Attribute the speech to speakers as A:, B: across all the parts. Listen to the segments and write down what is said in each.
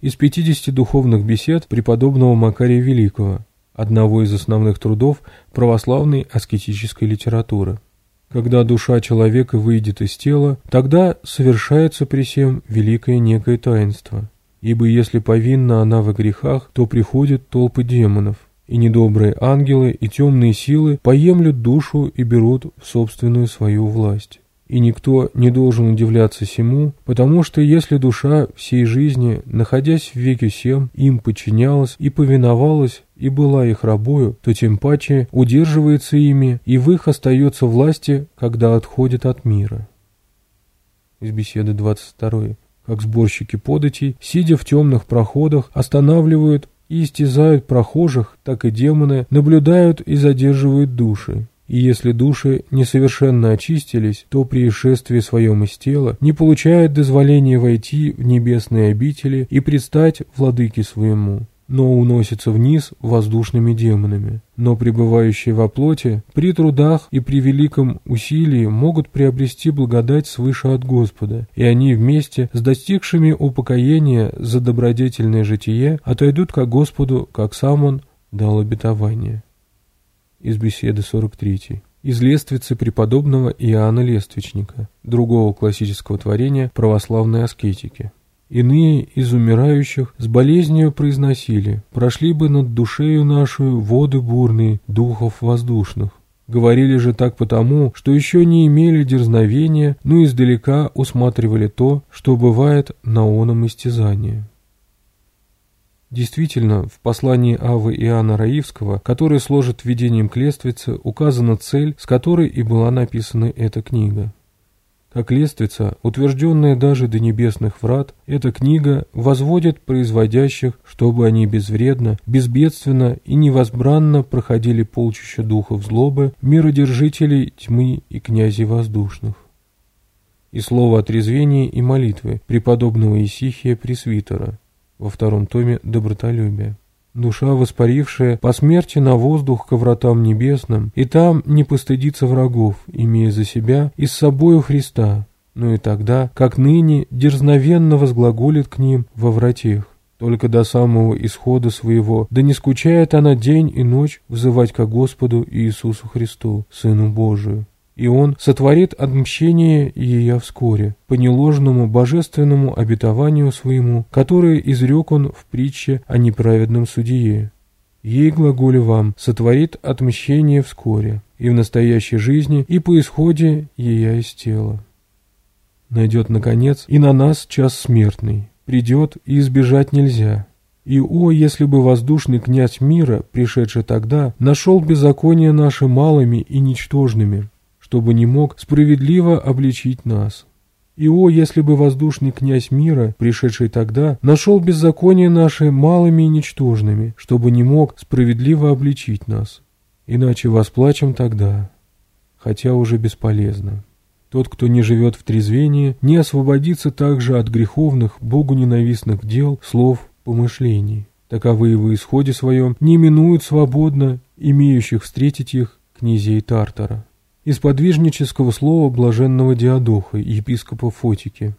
A: из 50 духовных бесед преподобного Макария Великого, одного из основных трудов православной аскетической литературы. Когда душа человека выйдет из тела, тогда совершается при всем великое некое таинство. Ибо если повинна она во грехах, то приходят толпы демонов, и недобрые ангелы и темные силы поемлют душу и берут в собственную свою власть и никто не должен удивляться сему, потому что если душа всей жизни, находясь в веке всем, им подчинялась и повиновалась, и была их рабою, то тем паче удерживается ими, и в их остается власти, когда отходит от мира. Из беседы 22. Как сборщики податей, сидя в темных проходах, останавливают и истязают прохожих, так и демоны наблюдают и задерживают души. И если души несовершенно очистились, то при исшествии своем из тела не получают дозволения войти в небесные обители и предстать владыке своему но уносится вниз воздушными демонами. Но пребывающие во плоти при трудах и при великом усилии могут приобрести благодать свыше от Господа, и они вместе с достигшими упокоения за добродетельное житие отойдут ко Господу, как сам Он дал обетование из беседы 43 из лествицы преподобного Иоанна Лествичника, другого классического творения православной аскетики. Иные из умирающих с болезнью произносили «Прошли бы над душею нашу воды бурные, духов воздушных». Говорили же так потому, что еще не имели дерзновения, но издалека усматривали то, что бывает на оном истязании. Действительно, в послании Авы Иоанна Раивского, которое сложит введением к лествице, указана цель, с которой и была написана эта книга. Как лествица, утвержденная даже до небесных врат, эта книга возводит производящих, чтобы они безвредно, безбедственно и невозбранно проходили полчища духов злобы, миродержителей тьмы и князей воздушных. И слово отрезвения и молитвы преподобного Исихия Пресвитера – во втором томе «Добротолюбие». Душа, воспарившая по смерти на воздух ко вратам небесным, и там не постыдится врагов, имея за себя и с собою Христа, но и тогда, как ныне, дерзновенно возглаголит к ним во вратех. Только до самого исхода своего, да не скучает она день и ночь взывать ко Господу Иисусу Христу, Сыну Божию и он сотворит отмщение ее вскоре, по неложному божественному обетованию своему, которое изрек он в притче о неправедном судье. Ей глаголю вам сотворит отмщение вскоре, и в настоящей жизни, и по исходе ея из тела. Найдет, наконец, и на нас час смертный, придет, и избежать нельзя. И о, если бы воздушный князь мира, пришедший тогда, нашел беззаконие наши малыми и ничтожными, чтобы не мог справедливо обличить нас. И о, если бы воздушный князь мира, пришедший тогда, нашел беззаконие наши малыми и ничтожными, чтобы не мог справедливо обличить нас. Иначе восплачем тогда, хотя уже бесполезно. Тот, кто не живет в трезвении, не освободится также от греховных, Богу ненавистных дел, слов, помышлений. Таковые в исходе своем не минуют свободно имеющих встретить их князей Тартара из подвижнического слова блаженного Диадоха, епископа Фотики.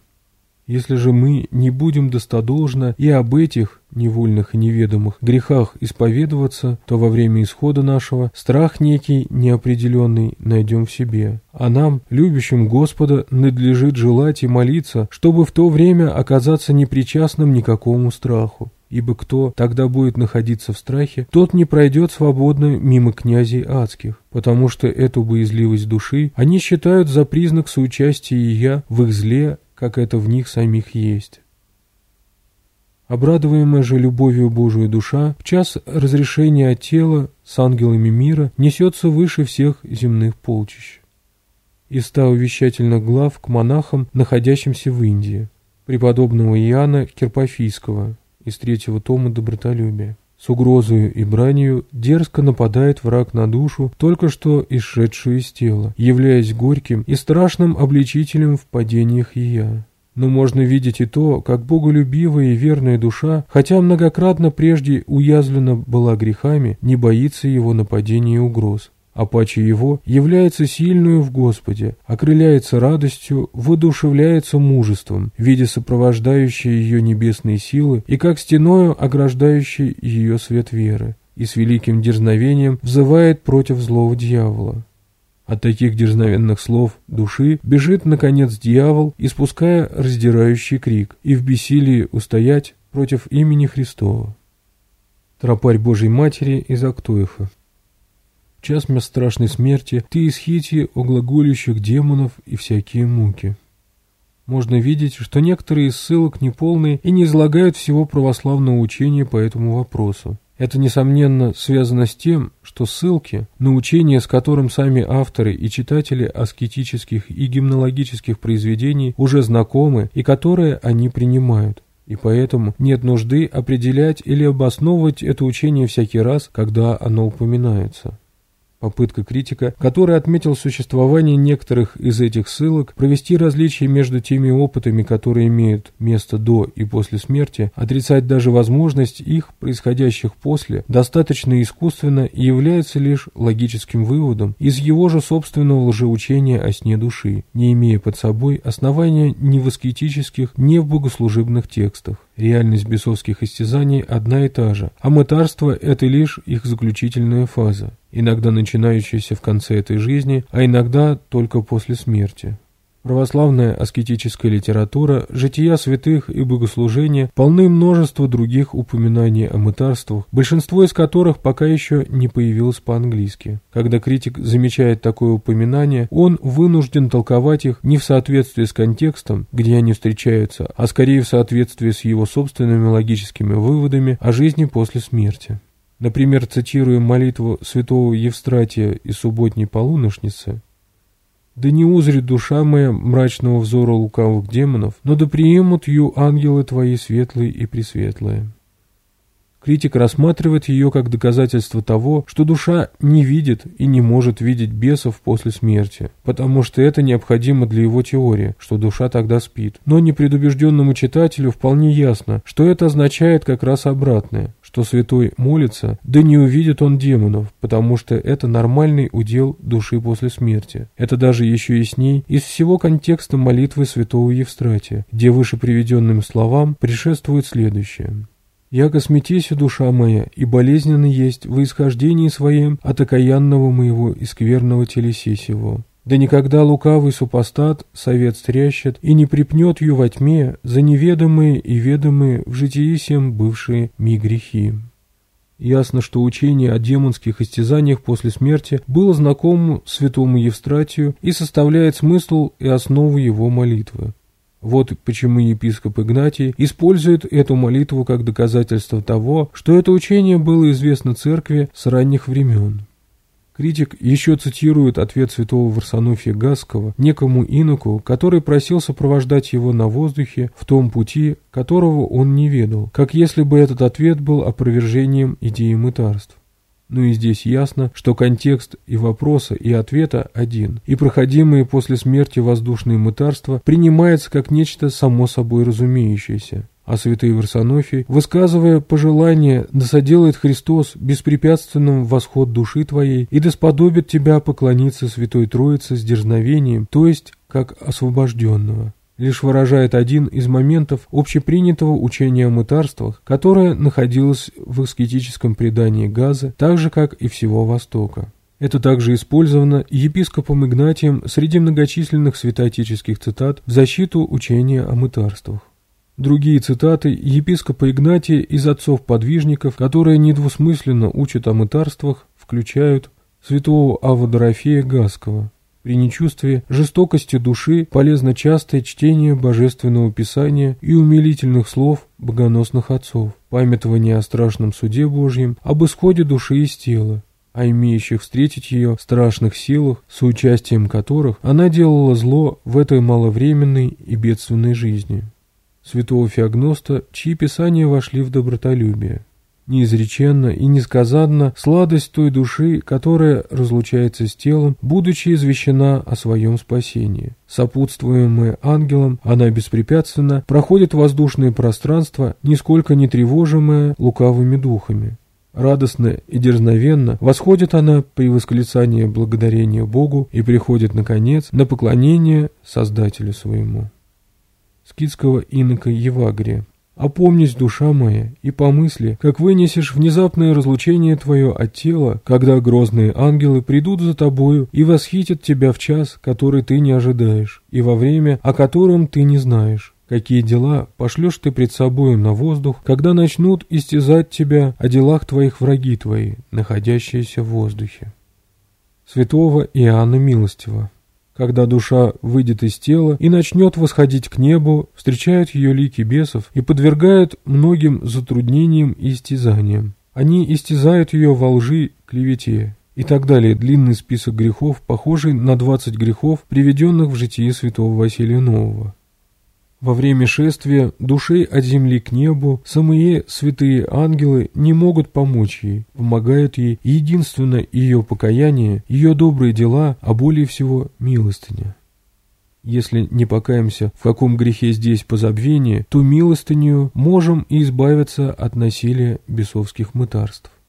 A: Если же мы не будем достодолжно и об этих невольных и неведомых грехах исповедоваться, то во время исхода нашего страх некий неопределенный найдем в себе. А нам, любящим Господа, надлежит желать и молиться, чтобы в то время оказаться непричастным никакому страху ибо кто тогда будет находиться в страхе, тот не пройдет свободно мимо князей адских, потому что эту боязливость души они считают за признак соучастия и я в их зле, как это в них самих есть. Обрадуемая же любовью Божию душа, в час разрешения от тела с ангелами мира несется выше всех земных полчищ. И ста увещательных глав к монахам, находящимся в Индии, преподобного Иоанна Кирпофийского, из третьего тома «Добротолюбие». С угрозою и бранью дерзко нападает враг на душу, только что исшедшую из тела, являясь горьким и страшным обличителем в падениях я. Но можно видеть и то, как боголюбивая и верная душа, хотя многократно прежде уязвлена была грехами, не боится его нападения и угроз а паче его является сильную в Господе, окрыляется радостью, воодушевляется мужеством, видя сопровождающие ее небесные силы и как стеною ограждающий ее свет веры, и с великим дерзновением взывает против злого дьявола. От таких дерзновенных слов души бежит, наконец, дьявол, испуская раздирающий крик, и в бессилии устоять против имени Христова. Тропарь Божьей Матери из Актуэфа часме страшной смерти, ты исхити оглаголющих демонов и всякие муки. Можно видеть, что некоторые из ссылок неполные и не излагают всего православного учения по этому вопросу. Это, несомненно, связано с тем, что ссылки на учение, с которым сами авторы и читатели аскетических и гимнологических произведений уже знакомы и которые они принимают. И поэтому нет нужды определять или обосновывать это учение всякий раз, когда оно упоминается попытка критика, который отметил существование некоторых из этих ссылок, провести различие между теми опытами, которые имеют место до и после смерти, отрицать даже возможность их, происходящих после, достаточно искусственно и является лишь логическим выводом из его же собственного лжеучения о сне души, не имея под собой основания ни в аскетических, ни в богослужебных текстах. Реальность бесовских истязаний одна и та же, а мытарство – это лишь их заключительная фаза, иногда начинающаяся в конце этой жизни, а иногда только после смерти. Православная аскетическая литература, жития святых и богослужения полны множества других упоминаний о мытарствах, большинство из которых пока еще не появилось по-английски. Когда критик замечает такое упоминание, он вынужден толковать их не в соответствии с контекстом, где они встречаются, а скорее в соответствии с его собственными логическими выводами о жизни после смерти. Например, цитируя молитву святого Евстратия и субботней полуношницы, да не узрит душа моя мрачного взора лукавых демонов, но да приемут ее ангелы твои светлые и пресветлые. Критик рассматривает ее как доказательство того, что душа не видит и не может видеть бесов после смерти, потому что это необходимо для его теории, что душа тогда спит. Но непредубежденному читателю вполне ясно, что это означает как раз обратное что святой молится, да не увидит он демонов, потому что это нормальный удел души после смерти. Это даже еще ясней из всего контекста молитвы святого Евстратия, где выше приведенным словам пришествует следующее. "Я смятеся, душа моя, и болезненно есть в исхождении своем от окаянного моего и скверного телесесего, да никогда лукавый супостат совет стрящет и не припнет ее во тьме за неведомые и ведомые в житии всем бывшие ми грехи. Ясно, что учение о демонских истязаниях после смерти было знакомо святому Евстратию и составляет смысл и основу его молитвы. Вот почему епископ Игнатий использует эту молитву как доказательство того, что это учение было известно церкви с ранних времен. Критик еще цитирует ответ святого Варсануфия Гаскова некому иноку, который просил сопровождать его на воздухе в том пути, которого он не ведал, как если бы этот ответ был опровержением идеи мытарств. Ну и здесь ясно, что контекст и вопроса, и ответа один, и проходимые после смерти воздушные мытарства принимается как нечто само собой разумеющееся. А святой Варсонофий, высказывая пожелание, да соделает Христос беспрепятственным восход души твоей и да сподобит тебя поклониться Святой Троице с дерзновением, то есть как освобожденного лишь выражает один из моментов общепринятого учения о мытарствах, которое находилось в аскетическом предании Газа, так же, как и всего Востока. Это также использовано епископом Игнатием среди многочисленных святоотеческих цитат в защиту учения о мытарствах. Другие цитаты епископа Игнатия из отцов-подвижников, которые недвусмысленно учат о мытарствах, включают святого Ава Дорофея Гаскова. При нечувствии жестокости души полезно частое чтение Божественного Писания и умилительных слов богоносных отцов, памятование о страшном суде Божьем, об исходе души из тела, а имеющих встретить ее страшных силах, с участием которых она делала зло в этой маловременной и бедственной жизни святого Феогноста, чьи писания вошли в добротолюбие. Неизреченно и несказанно сладость той души, которая разлучается с телом, будучи извещена о своем спасении. Сопутствуемая ангелом, она беспрепятственно проходит воздушное пространство, нисколько не тревожимое лукавыми духами. Радостно и дерзновенно восходит она при восклицании благодарения Богу и приходит, наконец, на поклонение Создателю своему скидского инока Евагрия. «Опомнись, душа моя, и помысли, как вынесешь внезапное разлучение твое от тела, когда грозные ангелы придут за тобою и восхитят тебя в час, который ты не ожидаешь, и во время, о котором ты не знаешь». Какие дела пошлешь ты пред собою на воздух, когда начнут истязать тебя о делах твоих враги твои, находящиеся в воздухе? Святого Иоанна Милостивого когда душа выйдет из тела и начнет восходить к небу, встречают ее лики бесов и подвергают многим затруднениям и истязаниям. Они истязают ее во лжи, клевете и так далее. Длинный список грехов, похожий на 20 грехов, приведенных в Житии святого Василия Нового. Во время шествия души от земли к небу самые святые ангелы не могут помочь ей, помогают ей единственное ее покаяние, ее добрые дела, а более всего милостыня. Если не покаемся, в каком грехе здесь позабвение, то милостынью можем и избавиться от насилия бесовских мытарств.